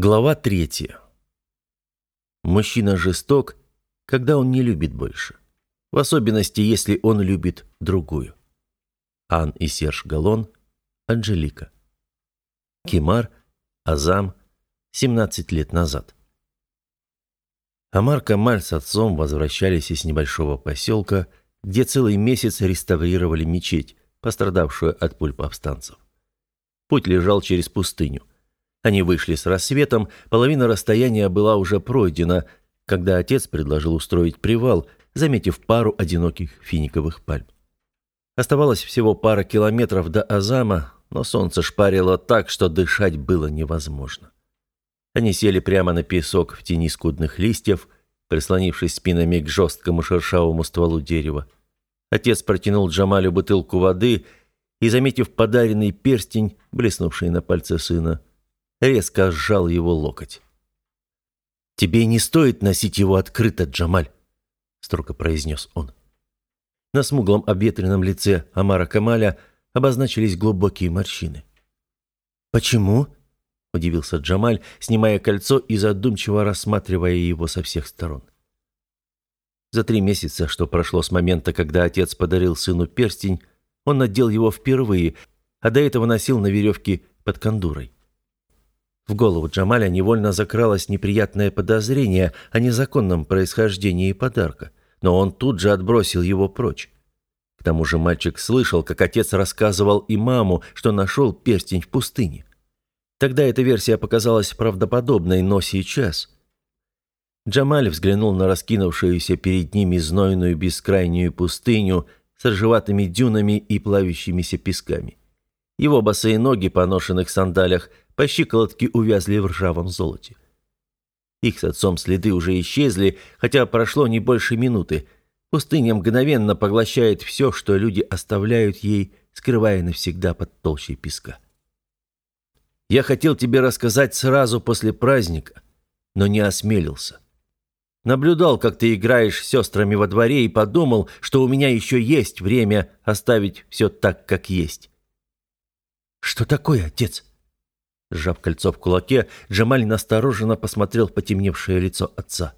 Глава третья. Мужчина жесток, когда он не любит больше. В особенности, если он любит другую. Ан и Серж Галон, Анжелика. Кимар, Азам, 17 лет назад. Амар Камаль с отцом возвращались из небольшого поселка, где целый месяц реставрировали мечеть, пострадавшую от пуль повстанцев. Путь лежал через пустыню. Они вышли с рассветом, половина расстояния была уже пройдена, когда отец предложил устроить привал, заметив пару одиноких финиковых пальм. Оставалось всего пара километров до Азама, но солнце шпарило так, что дышать было невозможно. Они сели прямо на песок в тени скудных листьев, прислонившись спинами к жесткому шершавому стволу дерева. Отец протянул Джамалю бутылку воды и, заметив подаренный перстень, блеснувший на пальце сына, резко сжал его локоть. «Тебе не стоит носить его открыто, Джамаль», — строго произнес он. На смуглом обветренном лице Амара Камаля обозначились глубокие морщины. «Почему?» — удивился Джамаль, снимая кольцо и задумчиво рассматривая его со всех сторон. За три месяца, что прошло с момента, когда отец подарил сыну перстень, он надел его впервые, а до этого носил на веревке под кондурой. В голову Джамаля невольно закралось неприятное подозрение о незаконном происхождении подарка, но он тут же отбросил его прочь. К тому же мальчик слышал, как отец рассказывал имаму, что нашел перстень в пустыне. Тогда эта версия показалась правдоподобной, но сейчас... Джамаль взглянул на раскинувшуюся перед ними знойную бескрайнюю пустыню с ржеватыми дюнами и плавящимися песками. Его босые ноги, поношенных сандалях, по щиколотке увязли в ржавом золоте. Их с отцом следы уже исчезли, хотя прошло не больше минуты. Пустыня мгновенно поглощает все, что люди оставляют ей, скрывая навсегда под толщей песка. «Я хотел тебе рассказать сразу после праздника, но не осмелился. Наблюдал, как ты играешь с сестрами во дворе и подумал, что у меня еще есть время оставить все так, как есть». «Что такое, отец?» Сжав кольцо в кулаке, Джамаль настороженно посмотрел в потемневшее лицо отца.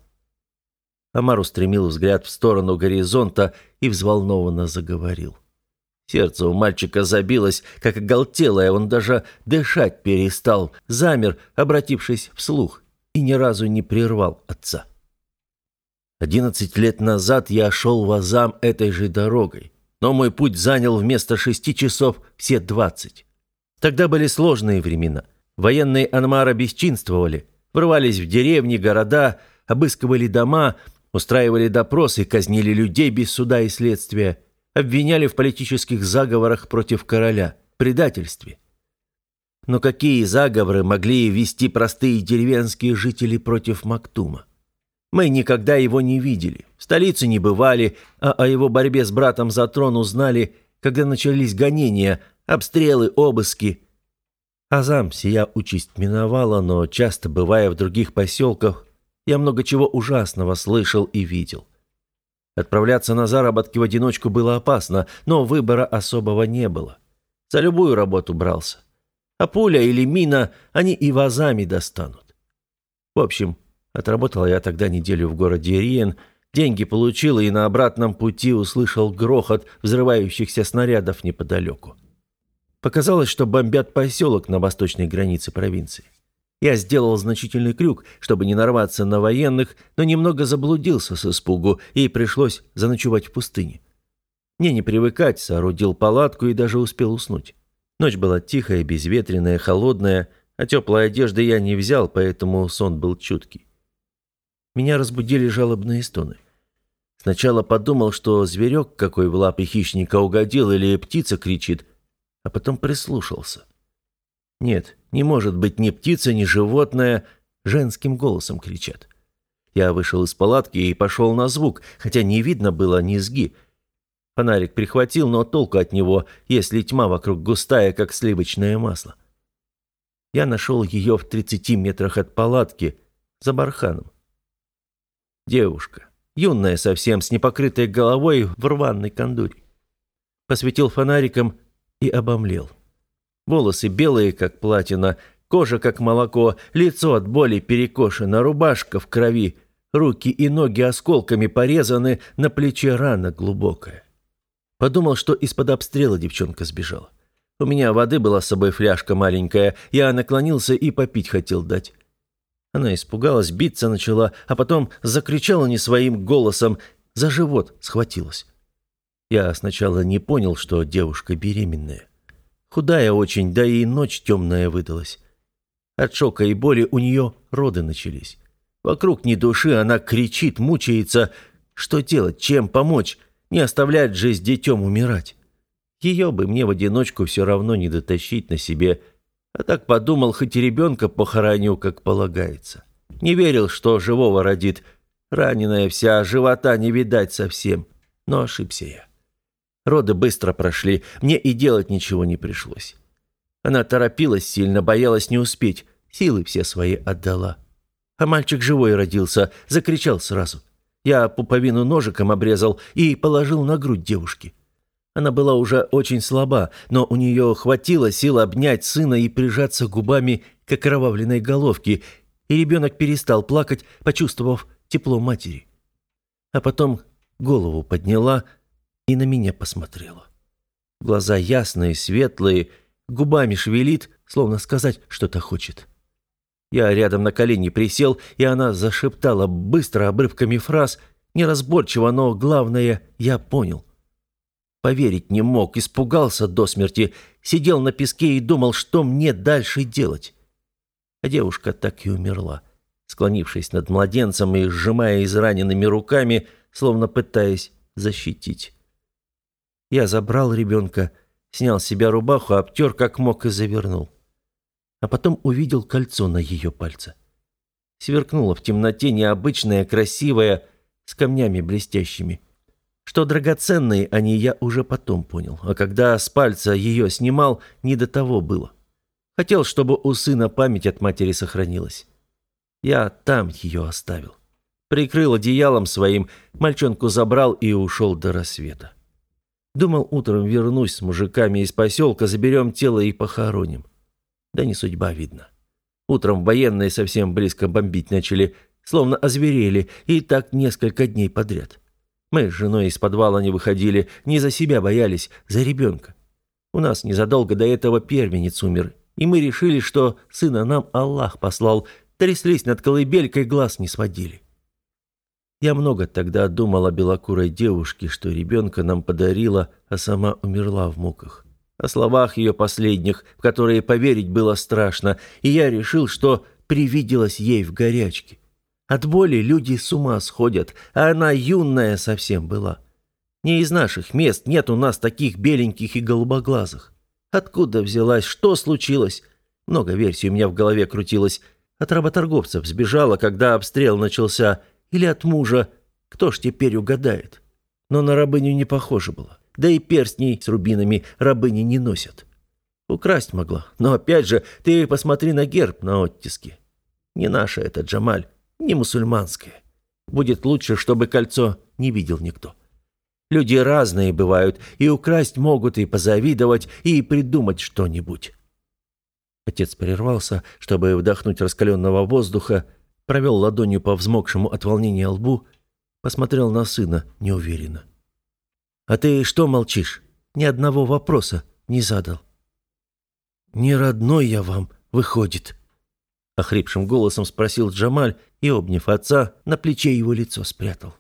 Амар устремил взгляд в сторону горизонта и взволнованно заговорил. Сердце у мальчика забилось, как оголтелое, он даже дышать перестал, замер, обратившись вслух, и ни разу не прервал отца. Одиннадцать лет назад я шел в Азам этой же дорогой, но мой путь занял вместо шести часов все двадцать. Тогда были сложные времена — Военные Анмара бесчинствовали, врывались в деревни, города, обыскивали дома, устраивали допросы, казнили людей без суда и следствия, обвиняли в политических заговорах против короля, предательстве. Но какие заговоры могли вести простые деревенские жители против Мактума? Мы никогда его не видели, в столице не бывали, а о его борьбе с братом за трон узнали, когда начались гонения, обстрелы, обыски – Азам сия участь миновала, но часто, бывая в других поселках, я много чего ужасного слышал и видел. Отправляться на заработки в одиночку было опасно, но выбора особого не было. За любую работу брался. А пуля или мина они и вазами достанут. В общем, отработал я тогда неделю в городе Риен, деньги получил и на обратном пути услышал грохот взрывающихся снарядов неподалеку. Показалось, что бомбят поселок на восточной границе провинции. Я сделал значительный крюк, чтобы не нарваться на военных, но немного заблудился с испугу, и пришлось заночевать в пустыне. Мне не привыкать, соорудил палатку и даже успел уснуть. Ночь была тихая, безветренная, холодная, а теплой одежды я не взял, поэтому сон был чуткий. Меня разбудили жалобные стоны. Сначала подумал, что зверек какой в лапы хищника угодил или птица кричит, а потом прислушался. Нет, не может быть ни птица, ни животное, женским голосом кричат. Я вышел из палатки и пошел на звук, хотя не видно было низги. Фонарик прихватил, но толку от него, если тьма вокруг густая, как сливочное масло. Я нашел ее в тридцати метрах от палатки, за барханом. Девушка, юная совсем, с непокрытой головой в рваной кондуре. Посветил фонариком и обомлел. Волосы белые, как платина, Кожа как молоко, лицо от боли перекошено, рубашка в крови, руки и ноги осколками порезаны, на плече рана глубокая. Подумал, что из-под обстрела девчонка сбежала. У меня воды была с собой фляжка маленькая, я наклонился и попить хотел дать. Она испугалась, биться начала, а потом закричала не своим голосом, за живот схватилась. Я сначала не понял, что девушка беременная. Худая очень, да и ночь темная выдалась. От шока и боли у нее роды начались. Вокруг ни души, она кричит, мучается. Что делать, чем помочь? Не оставлять же с детем умирать. Ее бы мне в одиночку все равно не дотащить на себе, а так подумал, хоть и ребенка похороню, как полагается. Не верил, что живого родит. Раненая вся, живота не видать совсем. Но ошибся я. Роды быстро прошли, мне и делать ничего не пришлось. Она торопилась сильно, боялась не успеть, силы все свои отдала. А мальчик живой родился, закричал сразу. Я пуповину ножиком обрезал и положил на грудь девушки. Она была уже очень слаба, но у нее хватило сил обнять сына и прижаться губами к окровавленной головке, и ребенок перестал плакать, почувствовав тепло матери. А потом голову подняла и на меня посмотрела. Глаза ясные, светлые, губами шевелит, словно сказать что-то хочет. Я рядом на колени присел, и она зашептала быстро обрывками фраз, неразборчиво, но главное, я понял. Поверить не мог, испугался до смерти, сидел на песке и думал, что мне дальше делать. А девушка так и умерла, склонившись над младенцем и сжимая израненными руками, словно пытаясь защитить. Я забрал ребенка, снял с себя рубаху, обтер как мог и завернул. А потом увидел кольцо на ее пальце. Сверкнуло в темноте необычное, красивое, с камнями блестящими. Что драгоценные они, я уже потом понял. А когда с пальца ее снимал, не до того было. Хотел, чтобы у сына память от матери сохранилась. Я там ее оставил. Прикрыл одеялом своим, мальчонку забрал и ушел до рассвета. Думал, утром вернусь с мужиками из поселка, заберем тело и похороним. Да не судьба, видно. Утром военные совсем близко бомбить начали, словно озверели, и так несколько дней подряд. Мы с женой из подвала не выходили, не за себя боялись, за ребенка. У нас незадолго до этого первенец умер, и мы решили, что сына нам Аллах послал, тряслись над колыбелькой, глаз не сводили. Я много тогда думал о белокурой девушке, что ребенка нам подарила, а сама умерла в муках. О словах ее последних, в которые поверить было страшно, и я решил, что привиделось ей в горячке. От боли люди с ума сходят, а она юная совсем была. Не из наших мест нет у нас таких беленьких и голубоглазых. Откуда взялась, что случилось? Много версий у меня в голове крутилось. От работорговцев сбежала, когда обстрел начался, или от мужа. Кто ж теперь угадает? Но на рабыню не похоже было. Да и перстней с рубинами рабыни не носят. Украсть могла. Но опять же, ты посмотри на герб на оттиске. Не наша это, Джамаль не мусульманское. Будет лучше, чтобы кольцо не видел никто. Люди разные бывают, и украсть могут, и позавидовать, и придумать что-нибудь. Отец прервался, чтобы вдохнуть раскаленного воздуха, провел ладонью по взмокшему от волнения лбу, посмотрел на сына неуверенно. «А ты что молчишь? Ни одного вопроса не задал». «Не родной я вам, выходит», — охрипшим голосом спросил Джамаль и, обняв отца, на плече его лицо спрятал.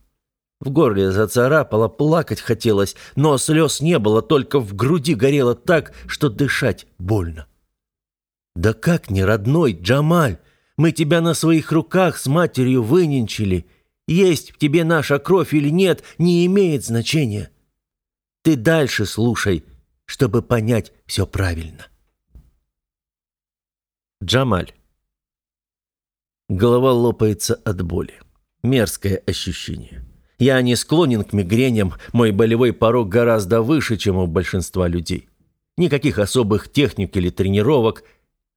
В горле зацарапало, плакать хотелось, но слез не было, только в груди горело так, что дышать больно. «Да как не родной, Джамаль? Мы тебя на своих руках с матерью выненчили. Есть в тебе наша кровь или нет, не имеет значения. Ты дальше слушай, чтобы понять все правильно». Джамаль Голова лопается от боли. Мерзкое ощущение. Я не склонен к мигреням, мой болевой порог гораздо выше, чем у большинства людей. Никаких особых техник или тренировок.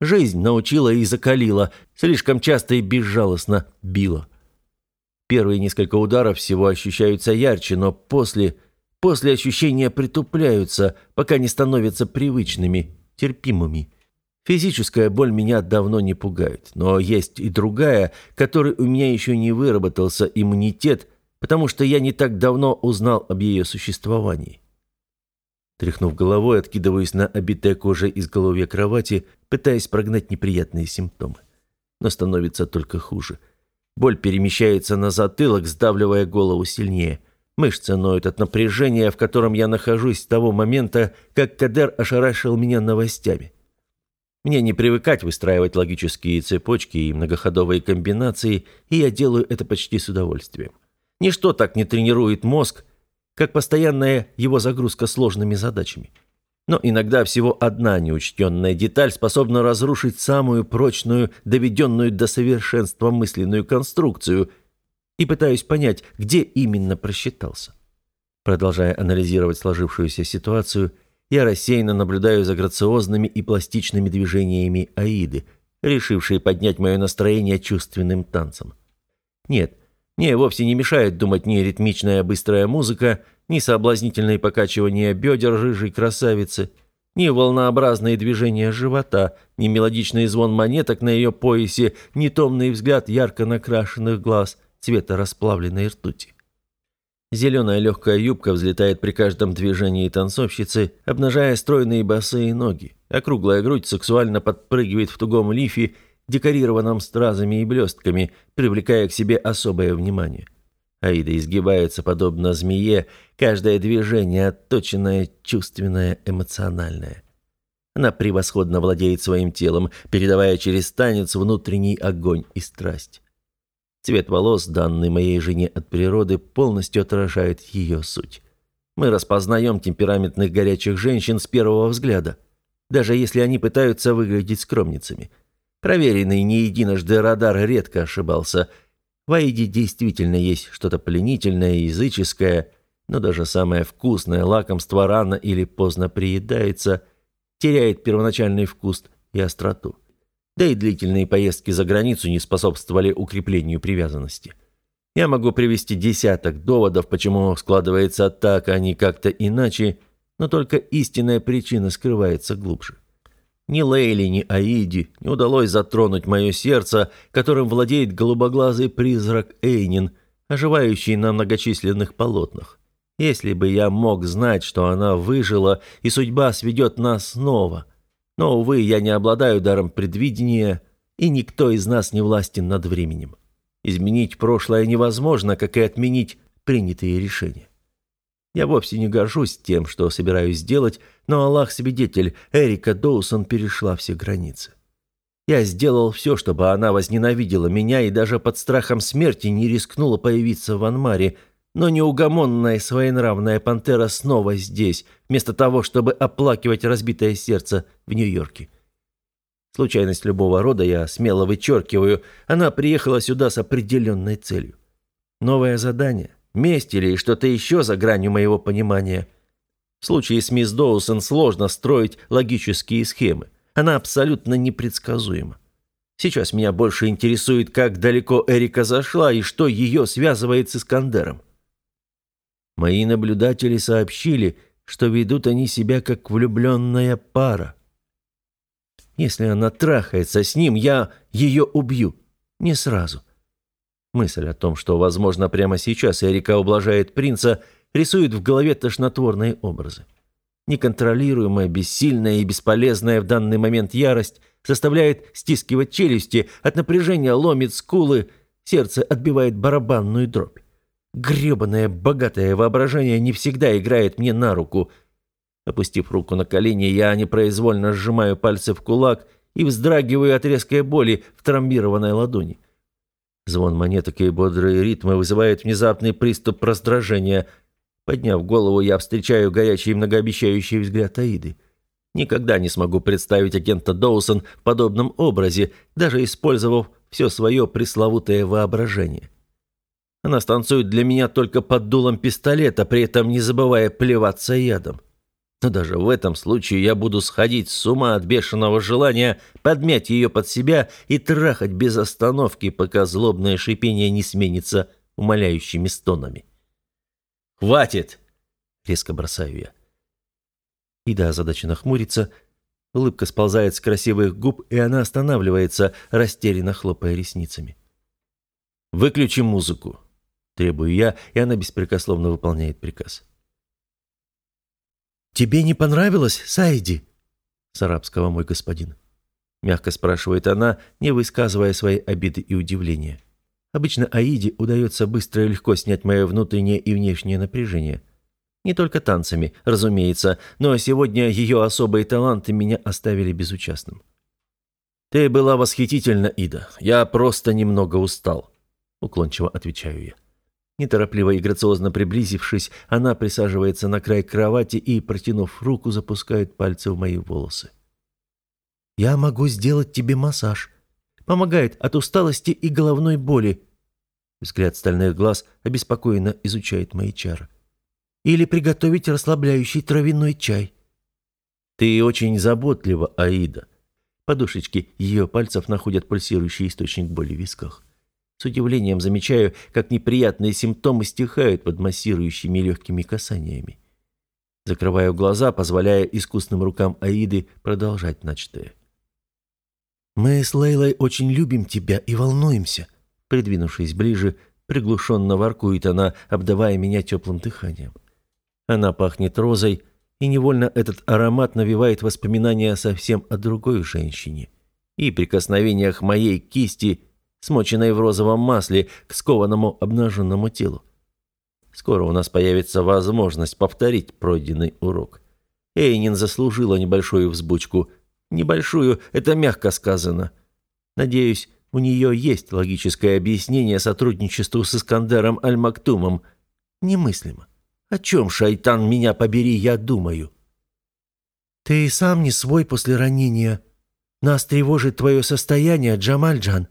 Жизнь научила и закалила, слишком часто и безжалостно била. Первые несколько ударов всего ощущаются ярче, но после, после ощущения притупляются, пока не становятся привычными, терпимыми. Физическая боль меня давно не пугает, но есть и другая, которой у меня еще не выработался иммунитет, потому что я не так давно узнал об ее существовании. Тряхнув головой, откидываюсь на обитое кожей изголовье кровати, пытаясь прогнать неприятные симптомы. Но становится только хуже. Боль перемещается на затылок, сдавливая голову сильнее. Мышцы ноют от напряжения, в котором я нахожусь с того момента, как Кадер ошарашил меня новостями. Мне не привыкать выстраивать логические цепочки и многоходовые комбинации, и я делаю это почти с удовольствием. Ничто так не тренирует мозг, как постоянная его загрузка сложными задачами. Но иногда всего одна неучтенная деталь способна разрушить самую прочную, доведенную до совершенства мысленную конструкцию, и пытаюсь понять, где именно просчитался. Продолжая анализировать сложившуюся ситуацию, я рассеянно наблюдаю за грациозными и пластичными движениями Аиды, решившей поднять мое настроение чувственным танцем. Нет, мне вовсе не мешает думать ни ритмичная быстрая музыка, ни соблазнительные покачивания бедер рыжей красавицы, ни волнообразные движения живота, ни мелодичный звон монеток на ее поясе, ни томный взгляд ярко накрашенных глаз цвета расплавленной ртути. Зеленая легкая юбка взлетает при каждом движении танцовщицы, обнажая стройные босые ноги. Округлая грудь сексуально подпрыгивает в тугом лифе, декорированном стразами и блестками, привлекая к себе особое внимание. Аида изгибается подобно змее, каждое движение отточенное, чувственное, эмоциональное. Она превосходно владеет своим телом, передавая через танец внутренний огонь и страсть. Цвет волос, данный моей жене от природы, полностью отражает ее суть. Мы распознаем темпераментных горячих женщин с первого взгляда, даже если они пытаются выглядеть скромницами. Проверенный не единожды радар редко ошибался. В Аиде действительно есть что-то пленительное и языческое, но даже самое вкусное лакомство рано или поздно приедается, теряет первоначальный вкус и остроту. Да и длительные поездки за границу не способствовали укреплению привязанности. Я могу привести десяток доводов, почему складывается так, а не как-то иначе, но только истинная причина скрывается глубже. Ни Лейли, ни Аиди не удалось затронуть мое сердце, которым владеет голубоглазый призрак Эйнин, оживающий на многочисленных полотнах. Если бы я мог знать, что она выжила, и судьба сведет нас снова – но, увы, я не обладаю даром предвидения, и никто из нас не властен над временем. Изменить прошлое невозможно, как и отменить принятые решения. Я вовсе не горжусь тем, что собираюсь сделать, но Аллах-свидетель, Эрика Доусон перешла все границы. Я сделал все, чтобы она возненавидела меня и даже под страхом смерти не рискнула появиться в Анмаре, но неугомонная своенравная пантера снова здесь, вместо того, чтобы оплакивать разбитое сердце в Нью-Йорке. Случайность любого рода я смело вычеркиваю. Она приехала сюда с определенной целью. Новое задание, месть или что-то еще за гранью моего понимания. В случае с мисс Доусон сложно строить логические схемы. Она абсолютно непредсказуема. Сейчас меня больше интересует, как далеко Эрика зашла и что ее связывает с Искандером. Мои наблюдатели сообщили, что ведут они себя как влюбленная пара. Если она трахается с ним, я ее убью. Не сразу. Мысль о том, что, возможно, прямо сейчас Эрика ублажает принца, рисует в голове тошнотворные образы. Неконтролируемая, бессильная и бесполезная в данный момент ярость заставляет стискивать челюсти, от напряжения ломит скулы, сердце отбивает барабанную дробь. Гребаное богатое воображение не всегда играет мне на руку. Опустив руку на колени, я непроизвольно сжимаю пальцы в кулак и вздрагиваю от резкой боли в травмированной ладони. Звон монеток и бодрые ритмы вызывают внезапный приступ раздражения. Подняв голову, я встречаю горячий и многообещающий взгляд Аиды. Никогда не смогу представить агента Доусон в подобном образе, даже использовав все свое пресловутое воображение. Она станцует для меня только под дулом пистолета, при этом не забывая плеваться ядом. Но даже в этом случае я буду сходить с ума от бешеного желания подмять ее под себя и трахать без остановки, пока злобное шипение не сменится умоляющими стонами. «Хватит!» — резко бросаю я. Ида озадаченно хмурится, Улыбка сползает с красивых губ, и она останавливается, растерянно хлопая ресницами. «Выключи музыку», — требую я, и она беспрекословно выполняет приказ. «Тебе не понравилось, Сайди?» С арабского мой господин. Мягко спрашивает она, не высказывая своей обиды и удивления. Обычно Аиде удается быстро и легко снять мое внутреннее и внешнее напряжение. Не только танцами, разумеется, но сегодня ее особые таланты меня оставили безучастным. «Ты была восхитительна, Ида. Я просто немного устал», — уклончиво отвечаю я. Неторопливо и грациозно приблизившись, она присаживается на край кровати и, протянув руку, запускает пальцы в мои волосы. «Я могу сделать тебе массаж. Помогает от усталости и головной боли». Взгляд стальных глаз обеспокоенно изучает мои чары. «Или приготовить расслабляющий травяной чай». «Ты очень заботлива, Аида». Подушечки ее пальцев находят пульсирующий источник боли в висках. С удивлением замечаю, как неприятные симптомы стихают под массирующими легкими касаниями. Закрываю глаза, позволяя искусным рукам Аиды продолжать начатое. «Мы с Лейлой очень любим тебя и волнуемся», придвинувшись ближе, приглушенно воркует она, обдавая меня теплым дыханием. Она пахнет розой, и невольно этот аромат навевает воспоминания совсем о другой женщине. И прикосновениях моей кисти смоченной в розовом масле, к скованному обнаженному телу. Скоро у нас появится возможность повторить пройденный урок. Эйнин заслужила небольшую взбучку. Небольшую – это мягко сказано. Надеюсь, у нее есть логическое объяснение сотрудничеству с Искандером Аль-Мактумом. Немыслимо. О чем, шайтан, меня побери, я думаю? Ты сам не свой после ранения. Нас тревожит твое состояние, Джамальджан.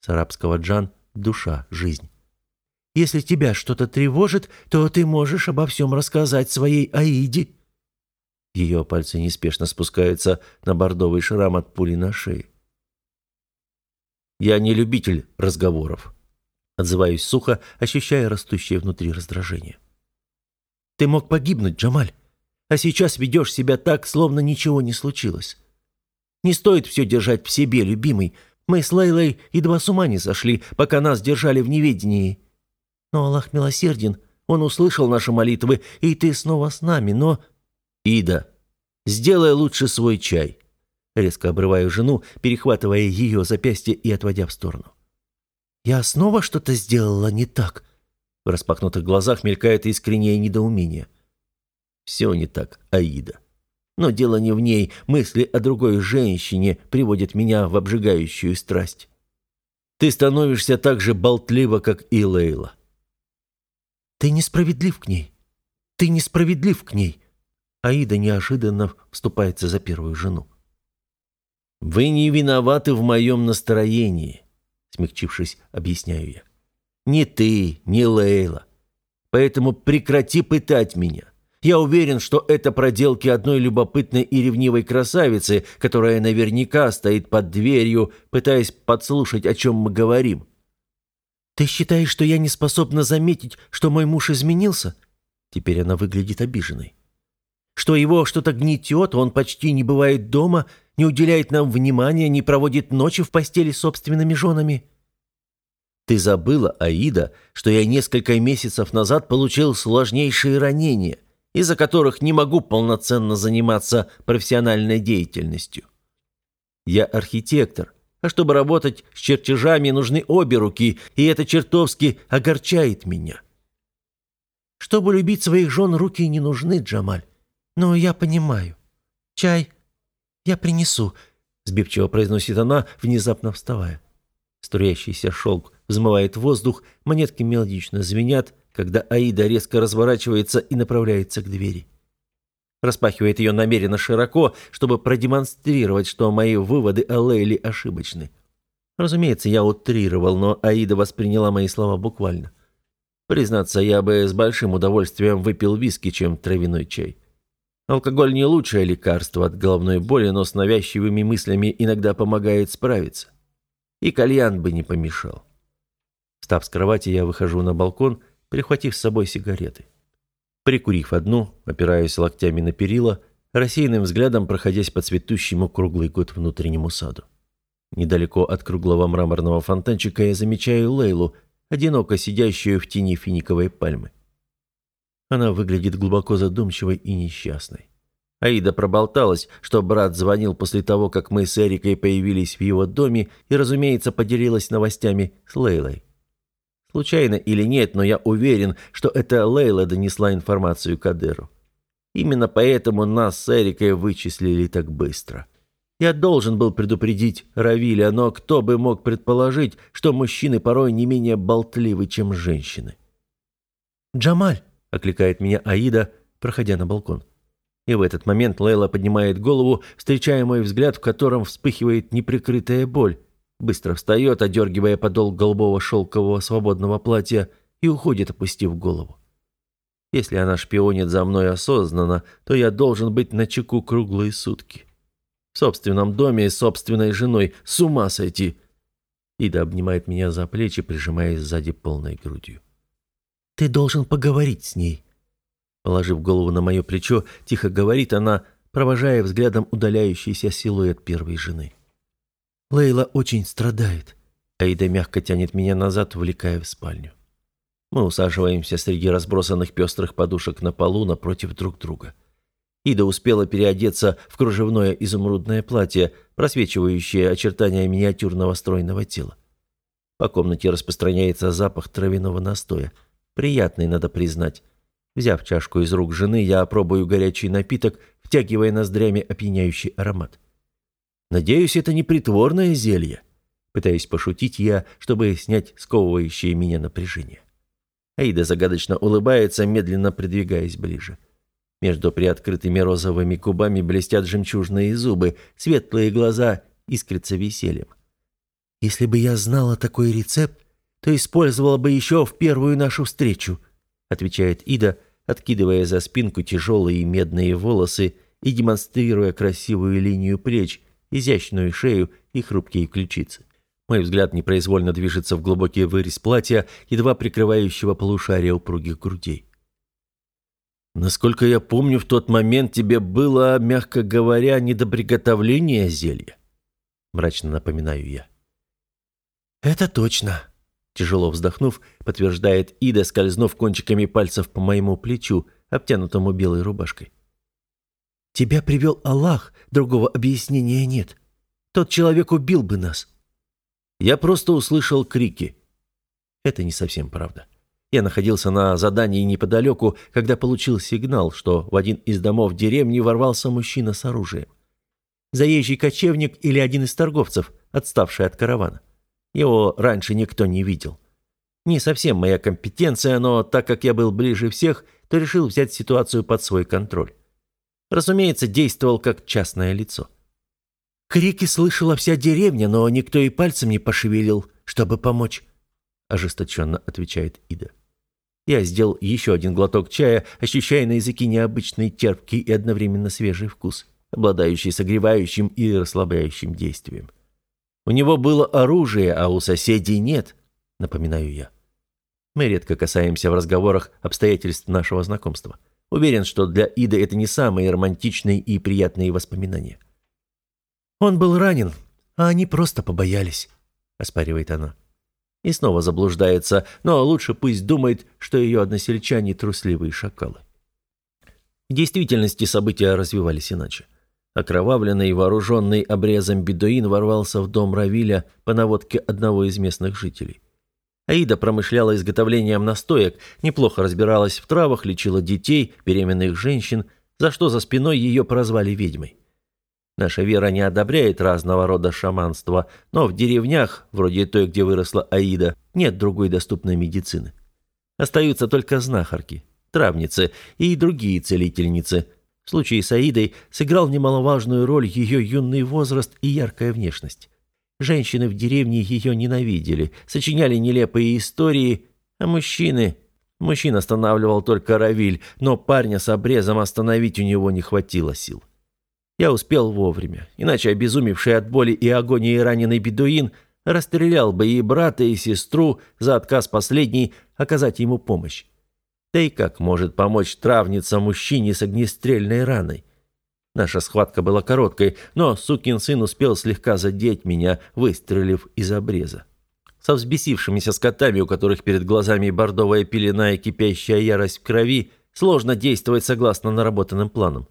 С арабского «джан» — душа, жизнь. «Если тебя что-то тревожит, то ты можешь обо всем рассказать своей Аиде». Ее пальцы неспешно спускаются на бордовый шрам от пули на шее. «Я не любитель разговоров», — отзываюсь сухо, ощущая растущее внутри раздражение. «Ты мог погибнуть, Джамаль, а сейчас ведешь себя так, словно ничего не случилось. Не стоит все держать в себе, любимый, — мы с Лейлой едва с ума не сошли, пока нас держали в неведении. Но Аллах милосерден, Он услышал наши молитвы, и ты снова с нами, но...» «Ида, сделай лучше свой чай». Резко обрываю жену, перехватывая ее запястье и отводя в сторону. «Я снова что-то сделала не так?» В распахнутых глазах мелькает искреннее недоумение. «Все не так, Аида». Но дело не в ней, мысли о другой женщине приводят меня в обжигающую страсть. Ты становишься так же болтлива, как и Лейла. Ты несправедлив к ней. Ты несправедлив к ней. Аида неожиданно вступается за первую жену. «Вы не виноваты в моем настроении», — смягчившись, объясняю я. «Ни ты, ни Лейла. Поэтому прекрати пытать меня. Я уверен, что это проделки одной любопытной и ревнивой красавицы, которая наверняка стоит под дверью, пытаясь подслушать, о чем мы говорим. «Ты считаешь, что я не способна заметить, что мой муж изменился?» Теперь она выглядит обиженной. «Что его что-то гнетет, он почти не бывает дома, не уделяет нам внимания, не проводит ночи в постели с собственными женами?» «Ты забыла, Аида, что я несколько месяцев назад получил сложнейшие ранения» из-за которых не могу полноценно заниматься профессиональной деятельностью. Я архитектор, а чтобы работать с чертежами, нужны обе руки, и это чертовски огорчает меня. Чтобы любить своих жен, руки не нужны, Джамаль. Но я понимаю. Чай я принесу, сбивчиво произносит она, внезапно вставая. Струящийся шелк взмывает воздух, монетки мелодично звенят, когда Аида резко разворачивается и направляется к двери. Распахивает ее намеренно широко, чтобы продемонстрировать, что мои выводы о Лейле ошибочны. Разумеется, я утрировал, но Аида восприняла мои слова буквально. Признаться, я бы с большим удовольствием выпил виски, чем травяной чай. Алкоголь не лучшее лекарство от головной боли, но с навязчивыми мыслями иногда помогает справиться. И кальян бы не помешал. Встав с кровати, я выхожу на балкон прихватив с собой сигареты. Прикурив одну, опираясь локтями на перила, рассеянным взглядом проходясь по цветущему круглый год внутреннему саду. Недалеко от круглого мраморного фонтанчика я замечаю Лейлу, одиноко сидящую в тени финиковой пальмы. Она выглядит глубоко задумчивой и несчастной. Аида проболталась, что брат звонил после того, как мы с Эрикой появились в его доме и, разумеется, поделилась новостями с Лейлой. Случайно или нет, но я уверен, что это Лейла донесла информацию Кадеру. Именно поэтому нас с Эрикой вычислили так быстро. Я должен был предупредить Равиля, но кто бы мог предположить, что мужчины порой не менее болтливы, чем женщины. «Джамаль!» — окликает меня Аида, проходя на балкон. И в этот момент Лейла поднимает голову, встречая мой взгляд, в котором вспыхивает неприкрытая боль. Быстро встает, одергивая подол голубого шелкового свободного платья, и уходит, опустив голову. Если она шпионит за мной осознанно, то я должен быть на чеку круглые сутки. В собственном доме и собственной женой с ума сойти. Ида обнимает меня за плечи, прижимаясь сзади полной грудью. «Ты должен поговорить с ней», Положив голову на мое плечо, тихо говорит она, провожая взглядом удаляющийся силуэт первой жены. «Лейла очень страдает». Аида мягко тянет меня назад, увлекая в спальню. Мы усаживаемся среди разбросанных пестрых подушек на полу напротив друг друга. Ида успела переодеться в кружевное изумрудное платье, просвечивающее очертания миниатюрного стройного тела. По комнате распространяется запах травяного настоя. Приятный, надо признать. Взяв чашку из рук жены, я опробую горячий напиток, втягивая ноздрями опьяняющий аромат. Надеюсь, это не притворное зелье. Пытаюсь пошутить я, чтобы снять сковывающее меня напряжение. Аида загадочно улыбается, медленно придвигаясь ближе. Между приоткрытыми розовыми губами блестят жемчужные зубы, светлые глаза искрятся весельем. «Если бы я знала такой рецепт, то использовала бы еще в первую нашу встречу», отвечает Ида, откидывая за спинку тяжелые медные волосы и демонстрируя красивую линию плеч, изящную шею и хрупкие ключицы. Мой взгляд непроизвольно движется в глубокий вырез платья, едва прикрывающего полушарие упругих грудей. Насколько я помню, в тот момент тебе было, мягко говоря, не до приготовления зелья. Мрачно напоминаю я. Это точно, Тяжело вздохнув, подтверждает Ида, скользнув кончиками пальцев по моему плечу, обтянутому белой рубашкой. «Тебя привел Аллах, другого объяснения нет. Тот человек убил бы нас». Я просто услышал крики. Это не совсем правда. Я находился на задании неподалеку, когда получил сигнал, что в один из домов деревни ворвался мужчина с оружием. Заезжий кочевник или один из торговцев, отставший от каравана. Его раньше никто не видел. Не совсем моя компетенция, но так как я был ближе всех, то решил взять ситуацию под свой контроль. Разумеется, действовал как частное лицо. Крики слышала вся деревня, но никто и пальцем не пошевелил, чтобы помочь, ожесточенно отвечает Ида. Я сделал еще один глоток чая, ощущая на языке необычный терпкий и одновременно свежий вкус, обладающий согревающим и расслабляющим действием. У него было оружие, а у соседей нет, напоминаю я. Мы редко касаемся в разговорах обстоятельств нашего знакомства. Уверен, что для Иды это не самые романтичные и приятные воспоминания. Он был ранен, а они просто побоялись, оспаривает она. И снова заблуждается, но лучше пусть думает, что ее односельчане трусливые шакалы. В действительности события развивались иначе. Окровавленный и вооруженный обрезом бедуин ворвался в дом Равиля по наводке одного из местных жителей. Аида промышляла изготовлением настоек, неплохо разбиралась в травах, лечила детей, беременных женщин, за что за спиной ее прозвали ведьмой. Наша вера не одобряет разного рода шаманства, но в деревнях, вроде той, где выросла Аида, нет другой доступной медицины. Остаются только знахарки, травницы и другие целительницы – в случае с Аидой сыграл немаловажную роль ее юный возраст и яркая внешность. Женщины в деревне ее ненавидели, сочиняли нелепые истории, а мужчины... Мужчин останавливал только Равиль, но парня с обрезом остановить у него не хватило сил. Я успел вовремя, иначе обезумевший от боли и агонии раненый бедуин расстрелял бы и брата, и сестру за отказ последней оказать ему помощь. Да и как может помочь травница мужчине с огнестрельной раной? Наша схватка была короткой, но сукин сын успел слегка задеть меня, выстрелив из обреза. Со взбесившимися скотами, у которых перед глазами бордовая пелена и кипящая ярость в крови, сложно действовать согласно наработанным планам.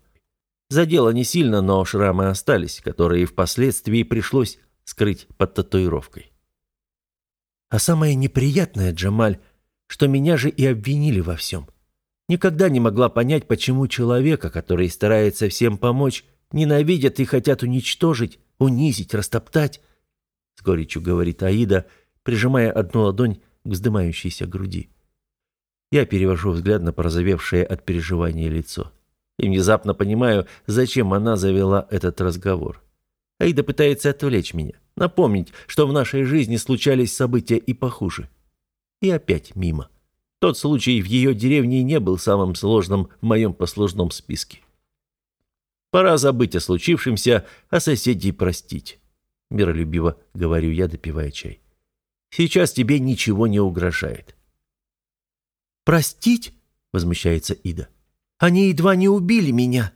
Задело не сильно, но шрамы остались, которые впоследствии пришлось скрыть под татуировкой. А самое неприятное, Джамаль, что меня же и обвинили во всем. Никогда не могла понять, почему человека, который старается всем помочь, ненавидят и хотят уничтожить, унизить, растоптать. С горечью говорит Аида, прижимая одну ладонь к вздымающейся груди. Я перевожу взгляд на порозовевшее от переживания лицо. И внезапно понимаю, зачем она завела этот разговор. Аида пытается отвлечь меня, напомнить, что в нашей жизни случались события и похуже. И опять мимо. Тот случай в ее деревне не был самым сложным в моем послужном списке. Пора забыть о случившемся, а соседей простить. Миролюбиво говорю я, допивая чай. Сейчас тебе ничего не угрожает. «Простить?» — возмущается Ида. «Они едва не убили меня».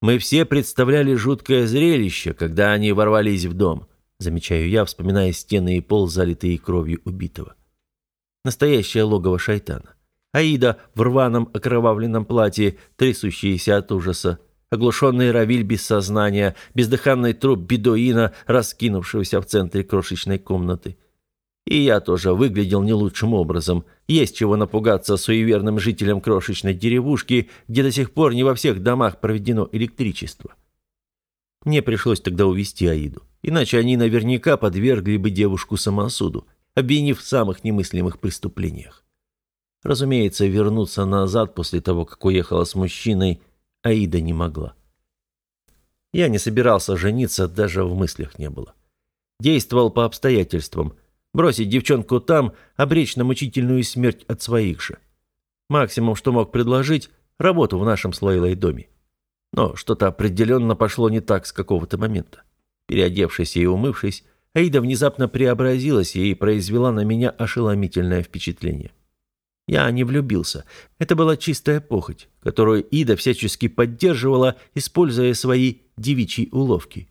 Мы все представляли жуткое зрелище, когда они ворвались в дом, замечаю я, вспоминая стены и пол, залитые кровью убитого. Настоящее логово шайтана. Аида в рваном окровавленном платье, трясущаяся от ужаса, оглушенный Равиль без сознания, бездыханный труп бедуина, раскинувшегося в центре крошечной комнаты. И я тоже выглядел не лучшим образом. Есть чего напугаться суеверным жителям крошечной деревушки, где до сих пор не во всех домах проведено электричество. Мне пришлось тогда увести Аиду, иначе они наверняка подвергли бы девушку самосуду, обвинив в самых немыслимых преступлениях. Разумеется, вернуться назад после того, как уехала с мужчиной, Аида не могла. Я не собирался жениться, даже в мыслях не было. Действовал по обстоятельствам – Бросить девчонку там, обречь на мучительную смерть от своих же. Максимум, что мог предложить, работу в нашем с доме. Но что-то определенно пошло не так с какого-то момента. Переодевшись и умывшись, Аида внезапно преобразилась и произвела на меня ошеломительное впечатление. Я не влюбился. Это была чистая похоть, которую Ида всячески поддерживала, используя свои девичьи уловки.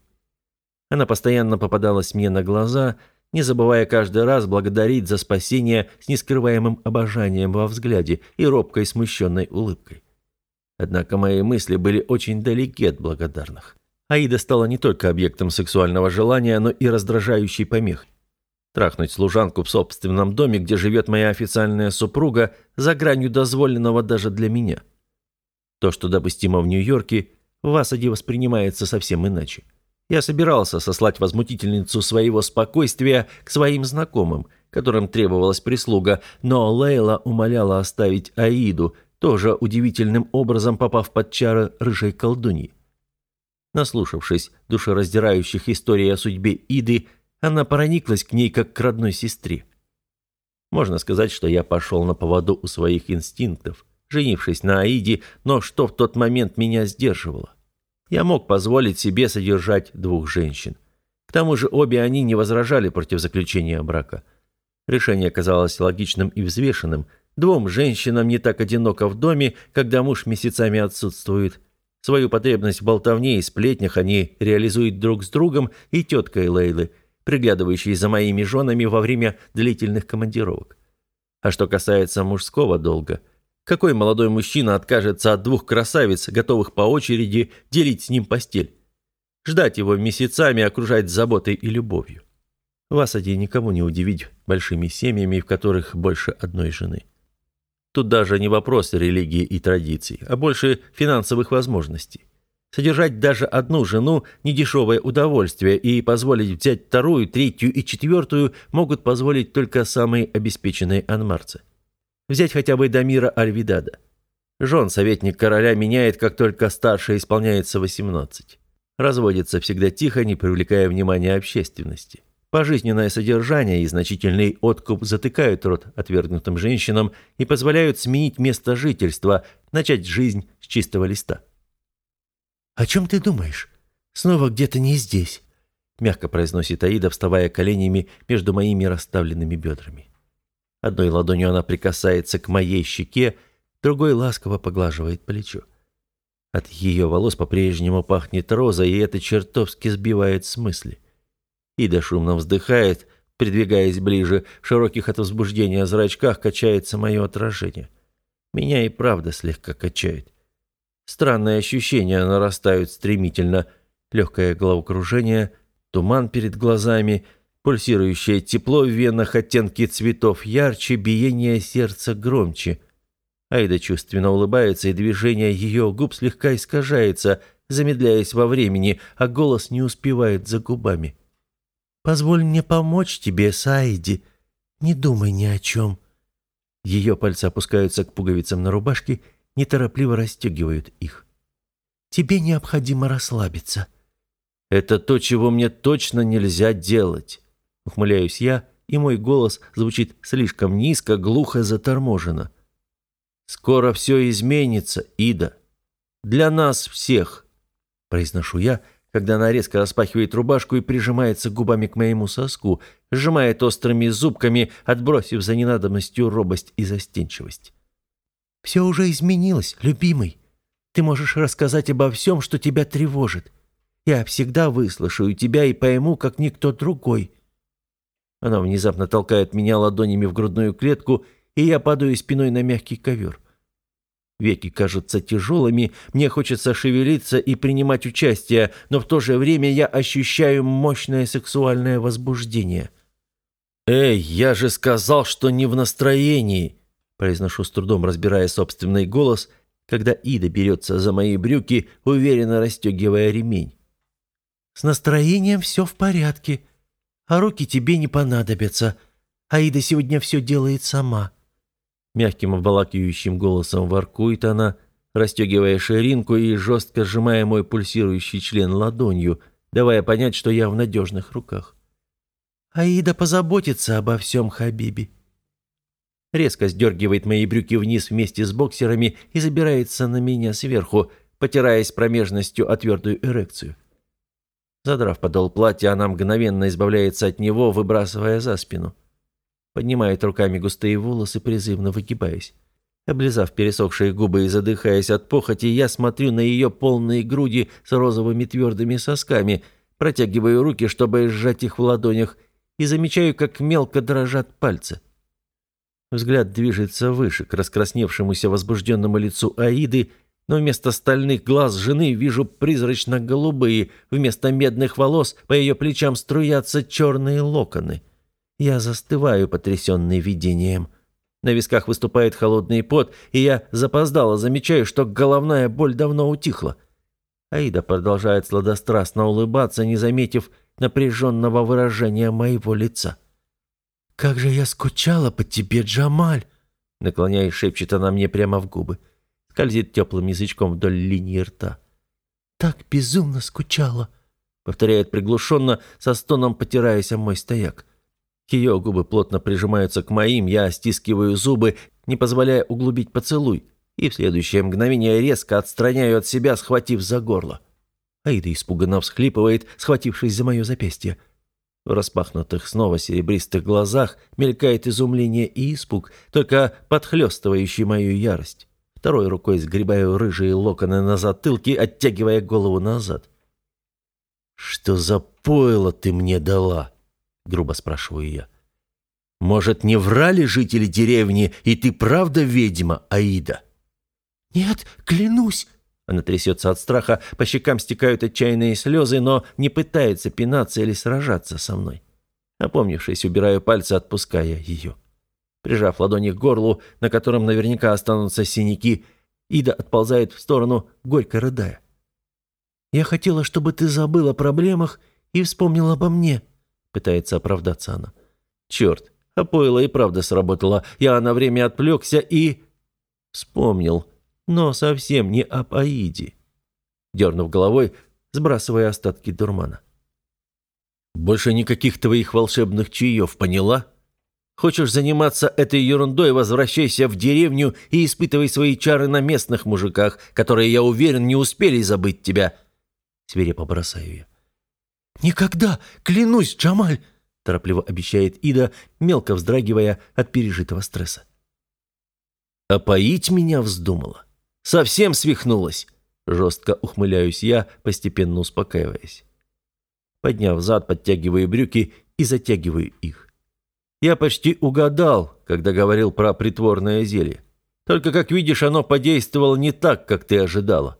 Она постоянно попадалась мне на глаза – не забывая каждый раз благодарить за спасение с нескрываемым обожанием во взгляде и робкой смущенной улыбкой. Однако мои мысли были очень далеки от благодарных. Аида стала не только объектом сексуального желания, но и раздражающей помехой. Трахнуть служанку в собственном доме, где живет моя официальная супруга, за гранью дозволенного даже для меня. То, что допустимо в Нью-Йорке, в Асаде воспринимается совсем иначе. Я собирался сослать возмутительницу своего спокойствия к своим знакомым, которым требовалась прислуга, но Лейла умоляла оставить Аиду, тоже удивительным образом попав под чары рыжей колдуньи. Наслушавшись душераздирающих историй о судьбе Иды, она прониклась к ней как к родной сестре. Можно сказать, что я пошел на поводу у своих инстинктов, женившись на Аиде, но что в тот момент меня сдерживало? Я мог позволить себе содержать двух женщин. К тому же обе они не возражали против заключения брака. Решение казалось логичным и взвешенным. Двум женщинам не так одиноко в доме, когда муж месяцами отсутствует. Свою потребность в болтовне и сплетнях они реализуют друг с другом и теткой Лейлы, приглядывающей за моими женами во время длительных командировок. А что касается мужского долга – какой молодой мужчина откажется от двух красавиц, готовых по очереди делить с ним постель? Ждать его месяцами, окружать заботой и любовью. В Асаде никому не удивить большими семьями, в которых больше одной жены. Тут даже не вопрос религии и традиций, а больше финансовых возможностей. Содержать даже одну жену – недешевое удовольствие, и позволить взять вторую, третью и четвертую могут позволить только самые обеспеченные анмарцы. Взять хотя бы Дамира Альвидада. Жен советник короля меняет, как только старше исполняется 18. Разводится всегда тихо, не привлекая внимания общественности. Пожизненное содержание и значительный откуп затыкают рот отвергнутым женщинам и позволяют сменить место жительства, начать жизнь с чистого листа. «О чем ты думаешь? Снова где-то не здесь», — мягко произносит Аида, вставая коленями между моими расставленными бедрами. Одной ладонью она прикасается к моей щеке, другой ласково поглаживает плечо. От ее волос по-прежнему пахнет розой, и это чертовски сбивает с мысли. Ида шумно вздыхает, придвигаясь ближе, широких от возбуждения зрачках качается мое отражение. Меня и правда слегка качает. Странные ощущения нарастают стремительно. Легкое головокружение, туман перед глазами, пульсирующее тепло в венах, оттенки цветов ярче, биение сердца громче. Айда чувственно улыбается, и движение ее губ слегка искажается, замедляясь во времени, а голос не успевает за губами. «Позволь мне помочь тебе, Саиди. Не думай ни о чем». Ее пальцы опускаются к пуговицам на рубашке, неторопливо расстегивают их. «Тебе необходимо расслабиться». «Это то, чего мне точно нельзя делать», — ухмыляюсь я, и мой голос звучит слишком низко, глухо, заторможенно. «Скоро все изменится, Ида. Для нас всех», — произношу я, когда она резко распахивает рубашку и прижимается губами к моему соску, сжимает острыми зубками, отбросив за ненадобностью робость и застенчивость. «Все уже изменилось, любимый. Ты можешь рассказать обо всем, что тебя тревожит. Я всегда выслушаю тебя и пойму, как никто другой». Она внезапно толкает меня ладонями в грудную клетку и я падаю спиной на мягкий ковер. Веки кажутся тяжелыми, мне хочется шевелиться и принимать участие, но в то же время я ощущаю мощное сексуальное возбуждение. «Эй, я же сказал, что не в настроении!» Произношу с трудом, разбирая собственный голос, когда Ида берется за мои брюки, уверенно расстегивая ремень. «С настроением все в порядке, а руки тебе не понадобятся. Аида сегодня все делает сама». Мягким обволакивающим голосом воркует она, расстегивая ширинку и жестко сжимая мой пульсирующий член ладонью, давая понять, что я в надежных руках. «Аида позаботится обо всем, Хабиби». Резко сдергивает мои брюки вниз вместе с боксерами и забирается на меня сверху, потираясь промежностью о твердую эрекцию. Задрав подол платья, она мгновенно избавляется от него, выбрасывая за спину поднимает руками густые волосы, призывно выгибаясь. Облизав пересохшие губы и задыхаясь от похоти, я смотрю на ее полные груди с розовыми твердыми сосками, протягиваю руки, чтобы сжать их в ладонях, и замечаю, как мелко дрожат пальцы. Взгляд движется выше, к раскрасневшемуся возбужденному лицу Аиды, но вместо стальных глаз жены вижу призрачно-голубые, вместо медных волос по ее плечам струятся черные локоны — я застываю, потрясенный видением. На висках выступает холодный пот, и я запоздало замечаю, что головная боль давно утихла. Аида продолжает сладострастно улыбаться, не заметив напряженного выражения моего лица. «Как же я скучала по тебе, Джамаль!» Наклоняясь, шепчет она мне прямо в губы. Скользит теплым язычком вдоль линии рта. «Так безумно скучала!» Повторяет приглушенно, со стоном потираясь о мой стояк. Ее губы плотно прижимаются к моим, я стискиваю зубы, не позволяя углубить поцелуй, и в следующее мгновение резко отстраняю от себя, схватив за горло. Аида испуганно всхлипывает, схватившись за мое запястье. В распахнутых снова серебристых глазах мелькает изумление и испуг, только подхлестывающий мою ярость. Второй рукой сгребаю рыжие локоны на затылке, оттягивая голову назад. «Что за пойло ты мне дала?» — грубо спрашиваю я. «Может, не врали жители деревни, и ты правда ведьма, Аида?» «Нет, клянусь!» Она трясется от страха, по щекам стекают отчаянные слезы, но не пытается пинаться или сражаться со мной. Опомнившись, убираю пальцы, отпуская ее. Прижав ладони к горлу, на котором наверняка останутся синяки, Ида отползает в сторону, горько рыдая. «Я хотела, чтобы ты забыл о проблемах и вспомнил обо мне», Пытается оправдаться она. Черт, а пойло и правда сработало. Я на время отвлекся и... Вспомнил, но совсем не об Аиде. Дернув головой, сбрасывая остатки дурмана. «Больше никаких твоих волшебных чаев, поняла? Хочешь заниматься этой ерундой, возвращайся в деревню и испытывай свои чары на местных мужиках, которые, я уверен, не успели забыть тебя». Свирепо бросаю я. «Никогда! Клянусь, Джамаль!» – торопливо обещает Ида, мелко вздрагивая от пережитого стресса. «Опоить меня вздумала? Совсем свихнулась? Жестко ухмыляюсь я, постепенно успокаиваясь. Подняв зад, подтягиваю брюки и затягиваю их. Я почти угадал, когда говорил про притворное зелье. Только, как видишь, оно подействовало не так, как ты ожидала.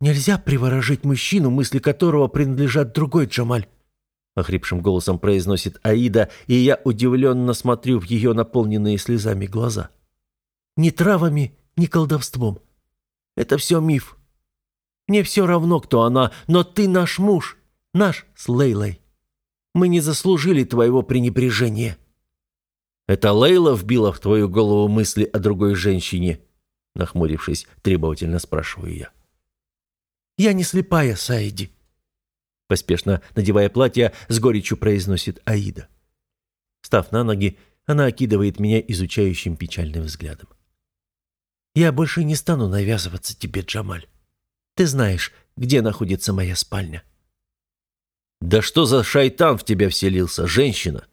«Нельзя приворожить мужчину, мысли которого принадлежат другой Джамаль», — охрипшим голосом произносит Аида, и я удивленно смотрю в ее наполненные слезами глаза. «Ни травами, ни колдовством. Это все миф. Мне все равно, кто она, но ты наш муж, наш с Лейлой. Мы не заслужили твоего пренебрежения». «Это Лейла вбила в твою голову мысли о другой женщине?» Нахмурившись, требовательно спрашиваю я. «Я не слепая, Саиди», — поспешно надевая платье, с горечью произносит Аида. Став на ноги, она окидывает меня изучающим печальным взглядом. «Я больше не стану навязываться тебе, Джамаль. Ты знаешь, где находится моя спальня». «Да что за шайтан в тебя вселился, женщина?»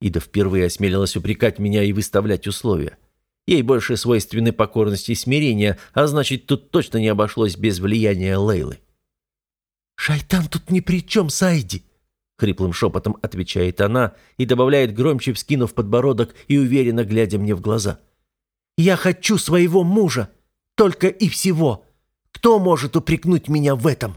Ида впервые осмелилась упрекать меня и выставлять условия. Ей больше свойственны покорность и смирение, а значит, тут точно не обошлось без влияния Лейлы. «Шайтан тут ни при чем, Сайди!» Хриплым шепотом отвечает она и добавляет громче, вскинув подбородок и уверенно глядя мне в глаза. «Я хочу своего мужа! Только и всего! Кто может упрекнуть меня в этом?»